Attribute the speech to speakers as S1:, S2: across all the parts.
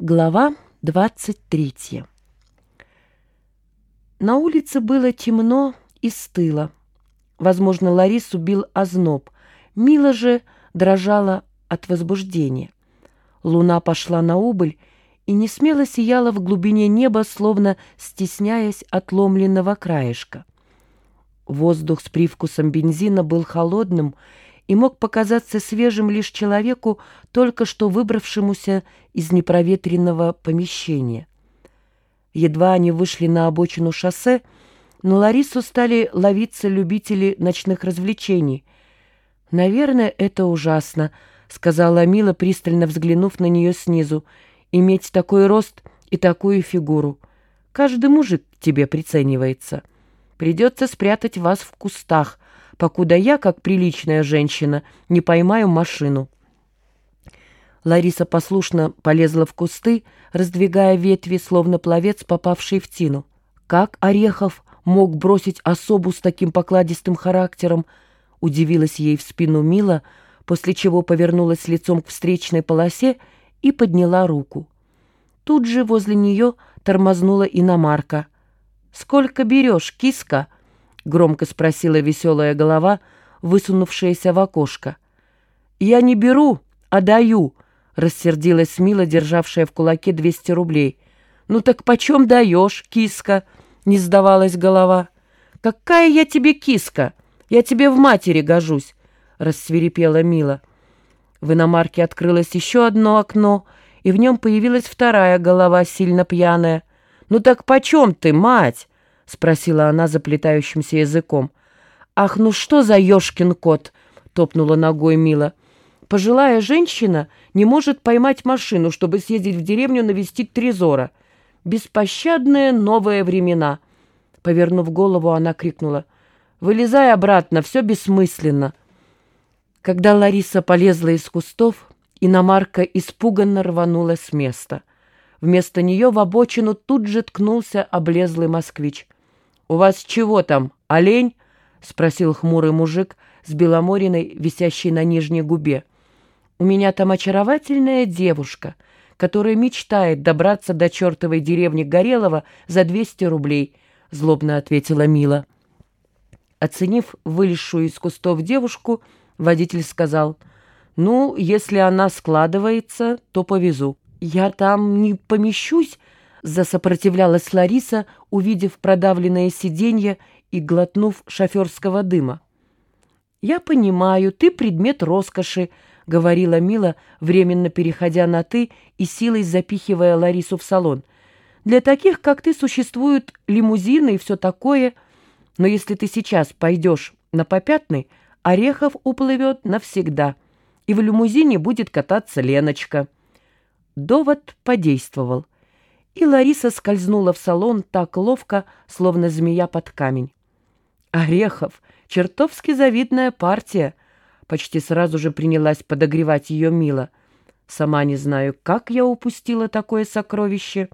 S1: Глава 23 На улице было темно и стыло. Возможно, Ларису бил озноб. Мила же дрожала от возбуждения. Луна пошла на убыль и не смело сияла в глубине неба, словно стесняясь отломленного краешка. Воздух с привкусом бензина был холодным и мог показаться свежим лишь человеку, только что выбравшемуся из непроветренного помещения. Едва они вышли на обочину шоссе, на Ларису стали ловиться любители ночных развлечений. «Наверное, это ужасно», — сказала Мила, пристально взглянув на нее снизу, — «иметь такой рост и такую фигуру. Каждый мужик к тебе приценивается. Придется спрятать вас в кустах, покуда я, как приличная женщина, не поймаю машину». Лариса послушно полезла в кусты, раздвигая ветви, словно пловец, попавший в тину. Как Орехов мог бросить особу с таким покладистым характером, удивилась ей в спину Мила, после чего повернулась лицом к встречной полосе и подняла руку. Тут же возле нее тормознула иномарка. «Сколько берешь, киска?» Громко спросила веселая голова, высунувшаяся в окошко. «Я не беру, а даю», — рассердилась Мила, державшая в кулаке 200 рублей. «Ну так почем даешь, киска?» — не сдавалась голова. «Какая я тебе киска? Я тебе в матери гожусь», — рассверепела Мила. В иномарке открылось еще одно окно, и в нем появилась вторая голова, сильно пьяная. «Ну так почем ты, мать?» — спросила она заплетающимся языком. «Ах, ну что за ёшкин кот!» — топнула ногой Мила. «Пожилая женщина не может поймать машину, чтобы съездить в деревню навестить Трезора. Беспощадные новые времена!» Повернув голову, она крикнула. «Вылезай обратно, все бессмысленно!» Когда Лариса полезла из кустов, иномарка испуганно рванула с места. Вместо нее в обочину тут же ткнулся облезлый москвич — «У вас чего там, олень?» — спросил хмурый мужик с беломориной, висящей на нижней губе. «У меня там очаровательная девушка, которая мечтает добраться до чертовой деревни Горелого за 200 рублей», — злобно ответила Мила. Оценив вылезшую из кустов девушку, водитель сказал, «Ну, если она складывается, то повезу». «Я там не помещусь», засопротивлялась Лариса, увидев продавленное сиденье и глотнув шоферского дыма. «Я понимаю, ты предмет роскоши», — говорила Мила, временно переходя на «ты» и силой запихивая Ларису в салон. «Для таких, как ты, существуют лимузины и все такое, но если ты сейчас пойдешь на попятный, Орехов уплывет навсегда, и в лимузине будет кататься Леночка». Довод подействовал — и Лариса скользнула в салон так ловко, словно змея под камень. «Орехов, чертовски завидная партия!» Почти сразу же принялась подогревать ее Мила. «Сама не знаю, как я упустила такое сокровище».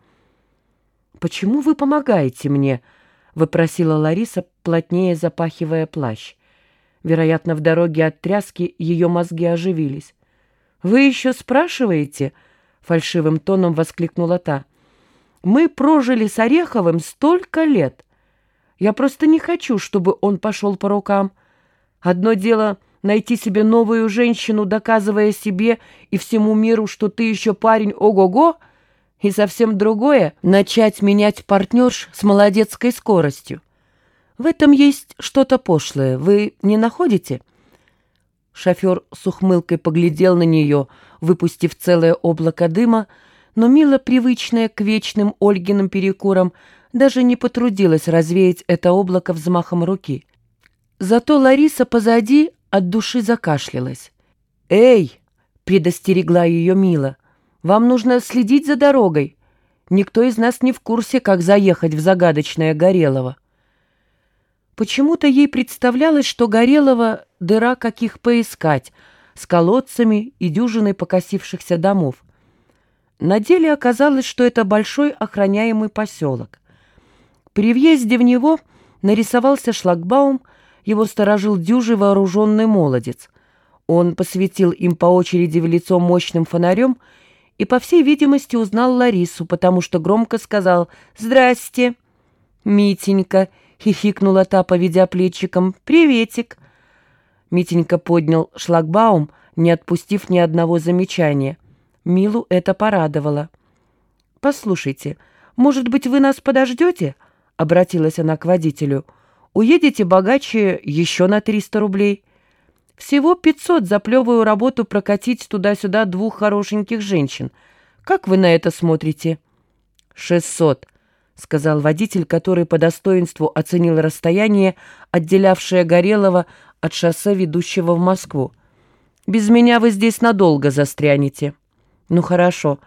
S1: «Почему вы помогаете мне?» — выпросила Лариса, плотнее запахивая плащ. Вероятно, в дороге от тряски ее мозги оживились. «Вы еще спрашиваете?» — фальшивым тоном воскликнула та. Мы прожили с Ореховым столько лет. Я просто не хочу, чтобы он пошел по рукам. Одно дело найти себе новую женщину, доказывая себе и всему миру, что ты еще парень ого-го, и совсем другое — начать менять партнерш с молодецкой скоростью. В этом есть что-то пошлое, вы не находите?» Шофер с ухмылкой поглядел на нее, выпустив целое облако дыма, но Мила, привычная к вечным Ольгиным перекурам, даже не потрудилась развеять это облако взмахом руки. Зато Лариса позади от души закашлялась. «Эй!» — предостерегла ее Мила. «Вам нужно следить за дорогой. Никто из нас не в курсе, как заехать в загадочное Горелово». Почему-то ей представлялось, что Горелого дыра каких поискать, с колодцами и дюжиной покосившихся домов. На деле оказалось, что это большой охраняемый поселок. При въезде в него нарисовался шлагбаум, его сторожил дюжий вооруженный молодец. Он посветил им по очереди в лицо мощным фонарем и, по всей видимости, узнал Ларису, потому что громко сказал «Здрасте». «Митенька», — хихикнула та, поведя плечиком, «приветик». Митенька поднял шлагбаум, не отпустив ни одного замечания. Милу это порадовало. «Послушайте, может быть, вы нас подождете?» — обратилась она к водителю. «Уедете богаче еще на триста рублей». Всего пятьсот за плевую работу прокатить туда-сюда двух хорошеньких женщин. Как вы на это смотрите?» «Шестьсот», — сказал водитель, который по достоинству оценил расстояние, отделявшее Горелого от шоссе, ведущего в Москву. «Без меня вы здесь надолго застрянете». «Ну хорошо,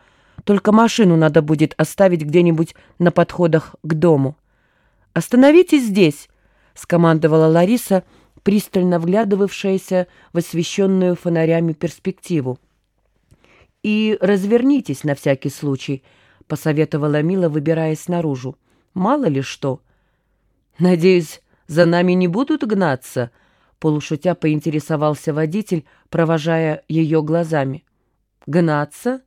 S1: только машину надо будет оставить где-нибудь на подходах к дому». «Остановитесь здесь», — скомандовала Лариса, — пристально вглядывавшаяся в освещенную фонарями перспективу. «И развернитесь на всякий случай», — посоветовала Мила, выбираясь наружу. «Мало ли что». «Надеюсь, за нами не будут гнаться?» — полушутя поинтересовался водитель, провожая ее глазами. «Гнаться?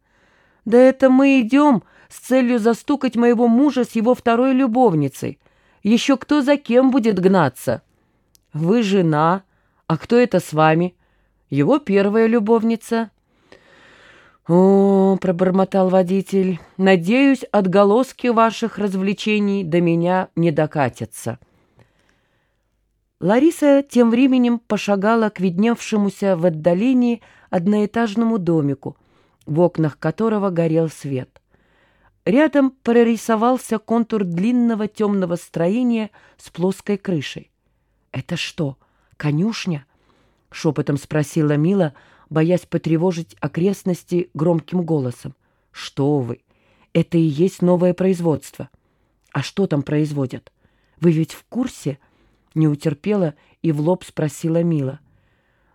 S1: Да это мы идем с целью застукать моего мужа с его второй любовницей. Еще кто за кем будет гнаться?» Вы жена, а кто это с вами? Его первая любовница. О, пробормотал водитель, надеюсь, отголоски ваших развлечений до меня не докатятся. Лариса тем временем пошагала к видневшемуся в отдалении одноэтажному домику, в окнах которого горел свет. Рядом прорисовался контур длинного темного строения с плоской крышей. «Это что, конюшня?» — шепотом спросила Мила, боясь потревожить окрестности громким голосом. «Что вы! Это и есть новое производство. А что там производят? Вы ведь в курсе?» Не утерпела и в лоб спросила Мила.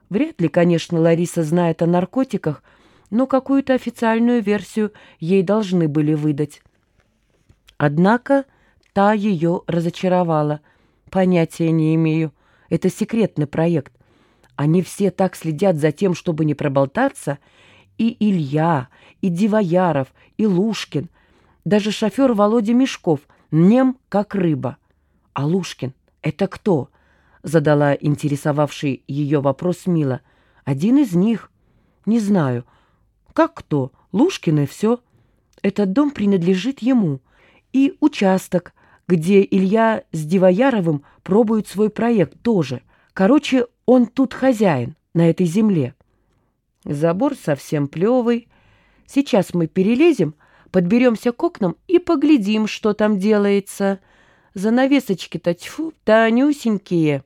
S1: Вряд ли, конечно, Лариса знает о наркотиках, но какую-то официальную версию ей должны были выдать. Однако та ее разочаровала — Понятия не имею. Это секретный проект. Они все так следят за тем, чтобы не проболтаться. И Илья, и Дивояров, и Лушкин. Даже шофер Володя Мешков нем, как рыба. А Лушкин — это кто? Задала интересовавший ее вопрос Мила. Один из них. Не знаю. Как кто? Лушкин и все. Этот дом принадлежит ему. И участок — где Илья с Дивояровым пробуют свой проект тоже. Короче, он тут хозяин на этой земле. Забор совсем плевый. Сейчас мы перелезем, подберемся к окнам и поглядим, что там делается. Занавесочки-то, тьфу, тонюсенькие.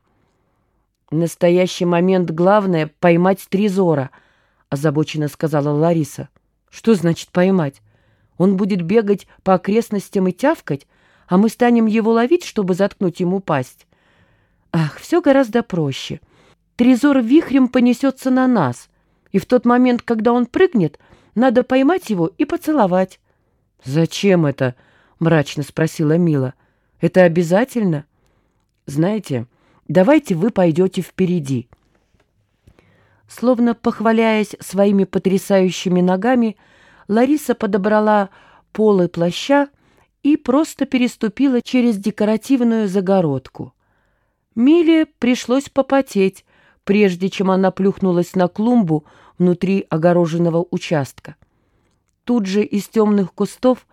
S1: В настоящий момент главное — поймать Трезора, — озабоченно сказала Лариса. Что значит поймать? Он будет бегать по окрестностям и тявкать, а мы станем его ловить, чтобы заткнуть ему пасть. Ах, все гораздо проще. Трезор вихрем понесется на нас, и в тот момент, когда он прыгнет, надо поймать его и поцеловать. «Зачем это?» — мрачно спросила Мила. «Это обязательно?» «Знаете, давайте вы пойдете впереди». Словно похваляясь своими потрясающими ногами, Лариса подобрала полы плаща и просто переступила через декоративную загородку. Миле пришлось попотеть, прежде чем она плюхнулась на клумбу внутри огороженного участка. Тут же из темных кустов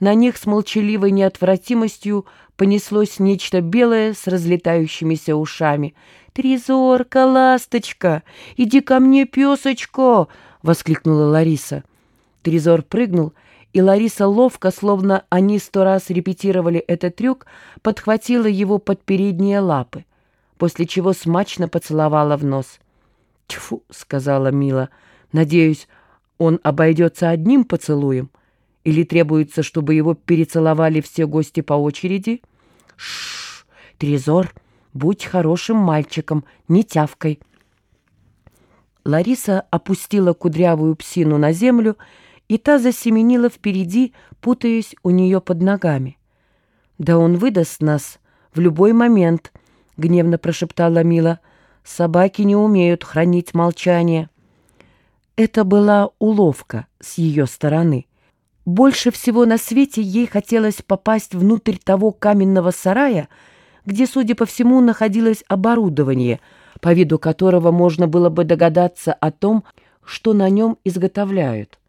S1: на них с молчаливой неотвратимостью понеслось нечто белое с разлетающимися ушами. «Трезорка, ласточка, иди ко мне, песочко!» — воскликнула Лариса. Трезор прыгнул и Лариса ловко, словно они сто раз репетировали этот трюк, подхватила его под передние лапы, после чего смачно поцеловала в нос. «Тьфу!» — сказала Мила. «Надеюсь, он обойдется одним поцелуем? Или требуется, чтобы его перецеловали все гости по очереди?» «Шш! Трезор, будь хорошим мальчиком, не тявкой!» Лариса опустила кудрявую псину на землю и та засеменила впереди, путаясь у нее под ногами. «Да он выдаст нас в любой момент», — гневно прошептала Мила. «Собаки не умеют хранить молчание». Это была уловка с ее стороны. Больше всего на свете ей хотелось попасть внутрь того каменного сарая, где, судя по всему, находилось оборудование, по виду которого можно было бы догадаться о том, что на нем изготовляют.